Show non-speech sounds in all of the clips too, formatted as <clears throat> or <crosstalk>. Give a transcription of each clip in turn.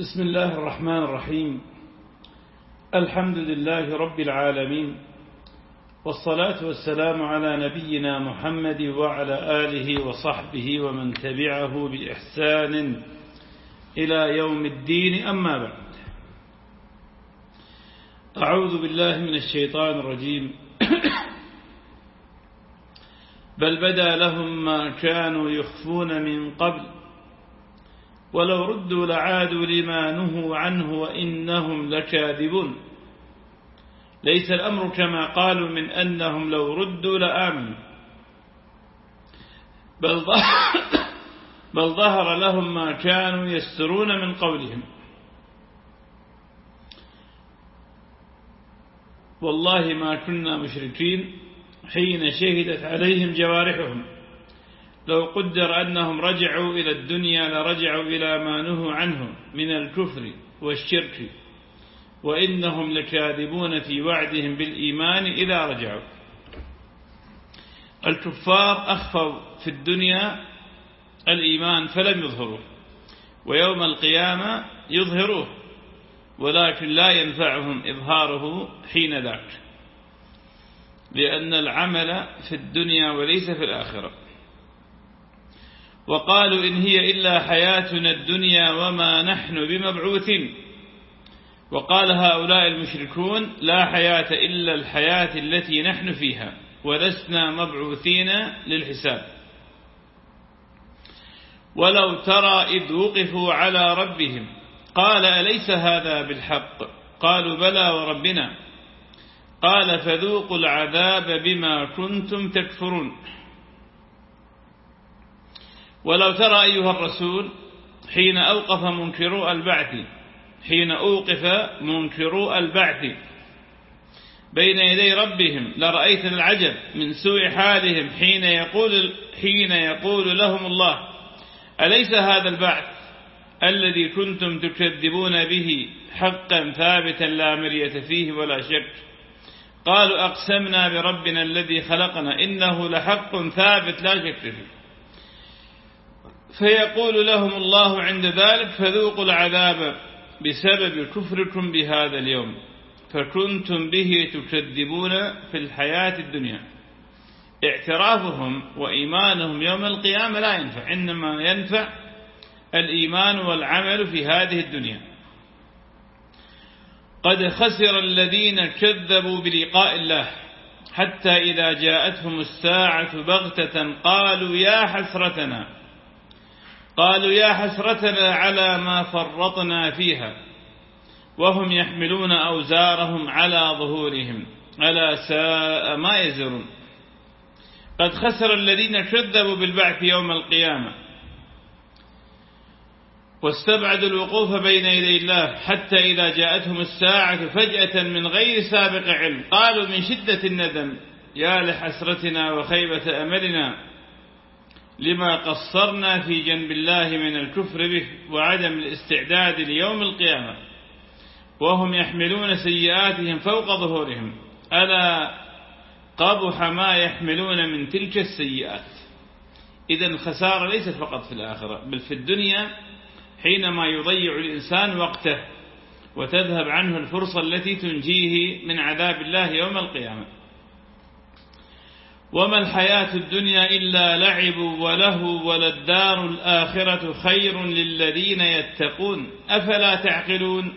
بسم الله الرحمن الرحيم. الحمد لله رب العالمين. والصلاة والسلام على نبينا محمد وعلى آله وصحبه ومن تبعه بإحسان إلى يوم الدين. أما بعد. أعوذ بالله من الشيطان الرجيم. بل بدا لهم ما كانوا يخفون من قبل. ولو ردوا لعادوا لما نهوا عنه وإنهم لكاذبون. ليس الأمر كما قالوا من أنهم لو ردوا لآمنوا. بل ظهر, <coughs> بل ظهر لهم ما كانوا يسترون من قولهم. والله ما كنا مشركين حين شهدت عليهم جوارحهم. لو قدر أنهم رجعوا إلى الدنيا لرجعوا إلى ما نهوا عنه من الكفر والشرك وإنهم لكاذبون في وعدهم بالإيمان إذا رجعوا. الكفار أخفوا في الدنيا الإيمان فلم يظهروه ويوم القيامة يظهروه ولكن لا ينفعهم إظهاره حين ذاك لأن العمل في الدنيا وليس في الآخرة. وقالوا إن هي إلا حياتنا الدنيا وما نحن بمبعوثين. وقال هؤلاء المشركون لا حياة إلا الحياة التي نحن فيها ولسنا مبعوثين للحساب. ولو ترى إذ وقفوا على ربهم قال أليس هذا بالحق؟ قالوا بلى وربنا. قال فذوقوا العذاب بما كنتم تكفرون. ولو ترى أيها الرسول حين أوقف منكرو البعث حين أوقف منكرو البعث بين يدي ربهم لرأيت العجب من سوء حالهم حين يقول, حين يقول لهم الله أليس هذا البعث الذي كنتم تكذبون به حقا ثابتا لا مرية فيه ولا شك؟ قالوا أقسمنا بربنا الذي خلقنا إنه لحق ثابت لا شك فيه. فيقول لهم الله عند ذلك فذوقوا العذاب بسبب كفركم بهذا اليوم. فكنتم به تكذبون في الحياة الدنيا. اعترافهم وإيمانهم يوم القيامة لا ينفع إنما ينفع الإيمان والعمل في هذه الدنيا. قد خسر الذين كذبوا بلقاء الله حتى إذا جاءتهم الساعة بغتة قالوا يا حسرتنا. قالوا يا حسرتنا على ما فرطنا فيها وهم يحملون أوزارهم على ظهورهم ألا ساء ما يزرون. قد خسر الذين كذبوا بالبعث يوم القيامة واستبعدوا الوقوف بين يدي الله حتى إذا جاءتهم الساعة فجأة من غير سابق علم قالوا من شدة الندم يا لحسرتنا وخيبة أملنا. لما قصرنا في جنب الله من الكفر به وعدم الاستعداد ليوم القيامة وهم يحملون سيئاتهم فوق ظهورهم. ألا قبح ما يحملون من تلك السيئات. إذا الخسارة ليست فقط في الآخرة بل في الدنيا حينما يضيع الإنسان وقته وتذهب عنه الفرصة التي تنجيه من عذاب الله يوم القيامة. وما الحياة الدنيا إلا لعب وله وللدار الآخرة خير للذين يتقون. أفلا تعقلون؟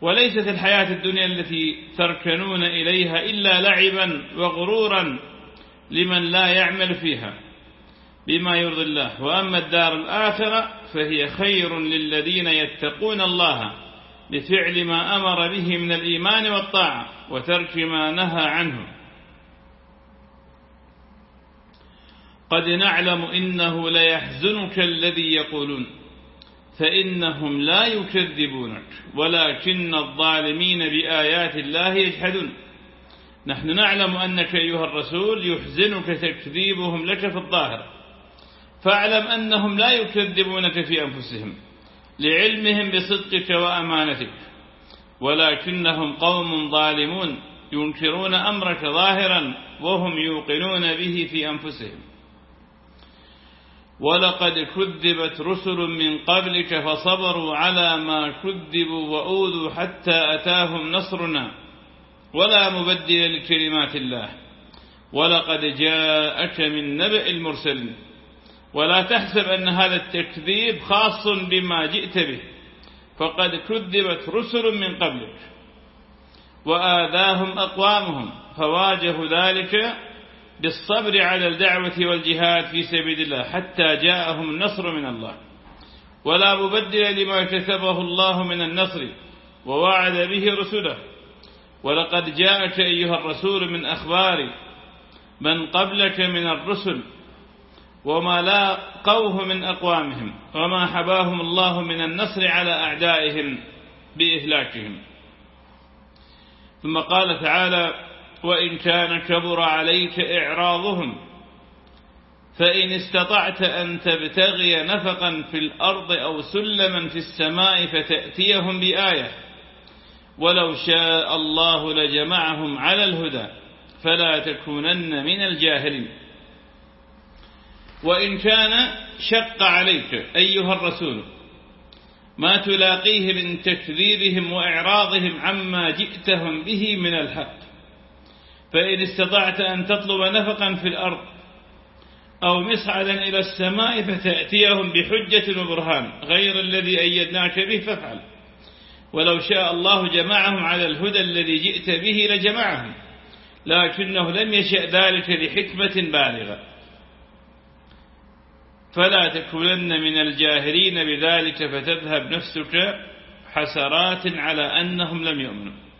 وليست الحياة الدنيا التي تركنون إليها إلا لعبا وغرورا لمن لا يعمل فيها بما يرضي الله. وأما الدار الآخرة فهي خير للذين يتقون الله بفعل ما أمر به من الإيمان والطاعة وترك ما نهى عنه. قد نعلم إنه ليحزنك الذي يقولون فإنهم لا يكذبونك ولكن الظالمين بآيات الله يجحدون. نحن نعلم أنك أيها الرسول يحزنك تكذيبهم لك في الظاهر فاعلم أنهم لا يكذبونك في أنفسهم لعلمهم بصدقك وأمانتك ولكنهم قوم ظالمون ينكرون أمرك ظاهرا وهم يوقنون به في أنفسهم. ولقد كذبت رسل من قبلك فصبروا على ما كذبوا وأوذوا حتى أتاهم نصرنا. ولا مبدل لكلمات الله. ولقد جاءك من نبأ المرسلين. ولا تحسب أن هذا التكذيب خاص بما جئت به. فقد كذبت رسل من قبلك. وآذاهم أقوامهم. فواجهوا ذلك بالصبر على الدعوة والجهاد في سبيل الله حتى جاءهم النصر من الله. ولا مبدل لما كتبه الله من النصر ووعد به رسله. ولقد جاءك أيها الرسول من أخبار من قبلك من الرسل وما لاقوه من أقوامهم وما حباهم الله من النصر على أعدائهم بإهلاكهم. ثم قال تعالى وإن كان كبر عليك إعراضهم فإن استطعت أن تبتغي نفقا في الأرض أو سلما في السماء فتأتيهم بآية ولو شاء الله لجمعهم على الهدى فلا تكونن من الجاهلين. وإن كان شق عليك أيها الرسول ما تلاقيه من تكذيبهم وإعراضهم عما جئتهم به من الحق. فإن استطعت أن تطلب نفقا في الأرض أو مصعدا إلى السماء فتأتيهم بحجة وبرهان غير الذي أيدناك به فافعل. ولو شاء الله جمعهم على الهدى الذي جئت به لجمعهم لكنه لم يشأ ذلك لحكمة بالغة. فلا تكونن من الجاهلين بذلك فتذهب نفسك حسرات على أنهم لم يؤمنوا.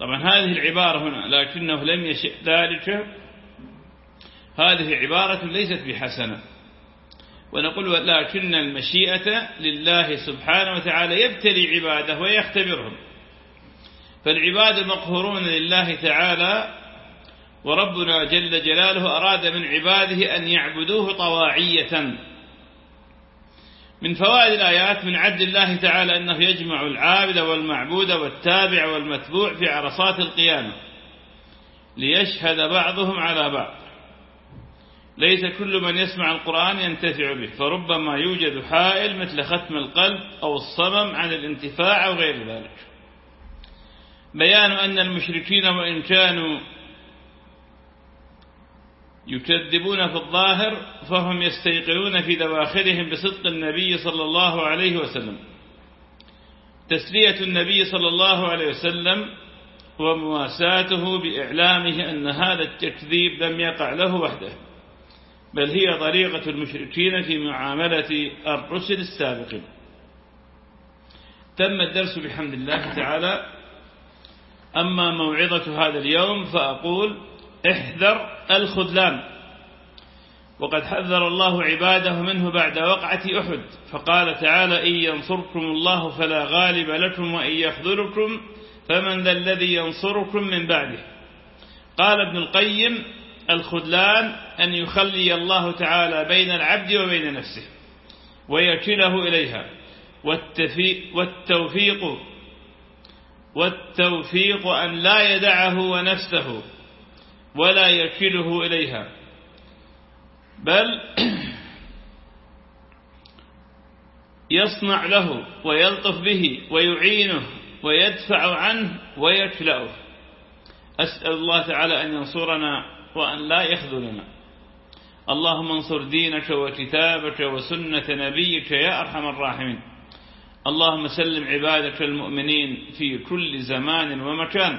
طبعا هذه العبارة هنا لكنه لم يشئ ذلك. هذه عبارة ليست بحسنة. ونقول لكن المشيئة لله سبحانه وتعالى يبتلي عباده ويختبرهم. فالعباد مقهورون لله تعالى وربنا جل جلاله أراد من عباده أن يعبدوه طواعية. من فوائد الآيات من عدل الله تعالى أنه يجمع العابد والمعبود والتابع والمتبوع في عرصات القيامة ليشهد بعضهم على بعض. ليس كل من يسمع القرآن ينتفع به فربما يوجد حائل مثل ختم القلب أو الصمم عن الانتفاع أو غير ذلك. بيان أن المشركين وإن كانوا يكذبون في الظاهر فهم يستيقنون في دواخلهم بصدق النبي صلى الله عليه وسلم. تسلية النبي صلى الله عليه وسلم ومواساته بإعلامه أن هذا التكذيب لم يقع له وحده بل هي طريقة المشركين في معاملة الرسل السابقين. تم الدرس بحمد الله تعالى. أما موعظة هذا اليوم فأقول احذر الخذلان وقد حذر الله عباده منه بعد وقعة أحد فقال تعالى إن ينصركم الله فلا غالب لكم وإن يخذلكم فمن ذا الذي ينصركم من بعده. قال ابن القيم الخذلان أن يخلي الله تعالى بين العبد وبين نفسه ويكله إليها. والتوفيق والتوفيق أن لا يدعه ونفسه. ولا يكله إليها. بل <clears throat> يصنع له ويلطف به ويعينه ويدفع عنه ويكلأه. أسأل الله تعالى أن ينصرنا وأن لا يخذلنا. اللهم انصر دينك وكتابك وسنة نبيك يا أرحم الراحمين. اللهم سلم عبادك المؤمنين في كل زمان ومكان.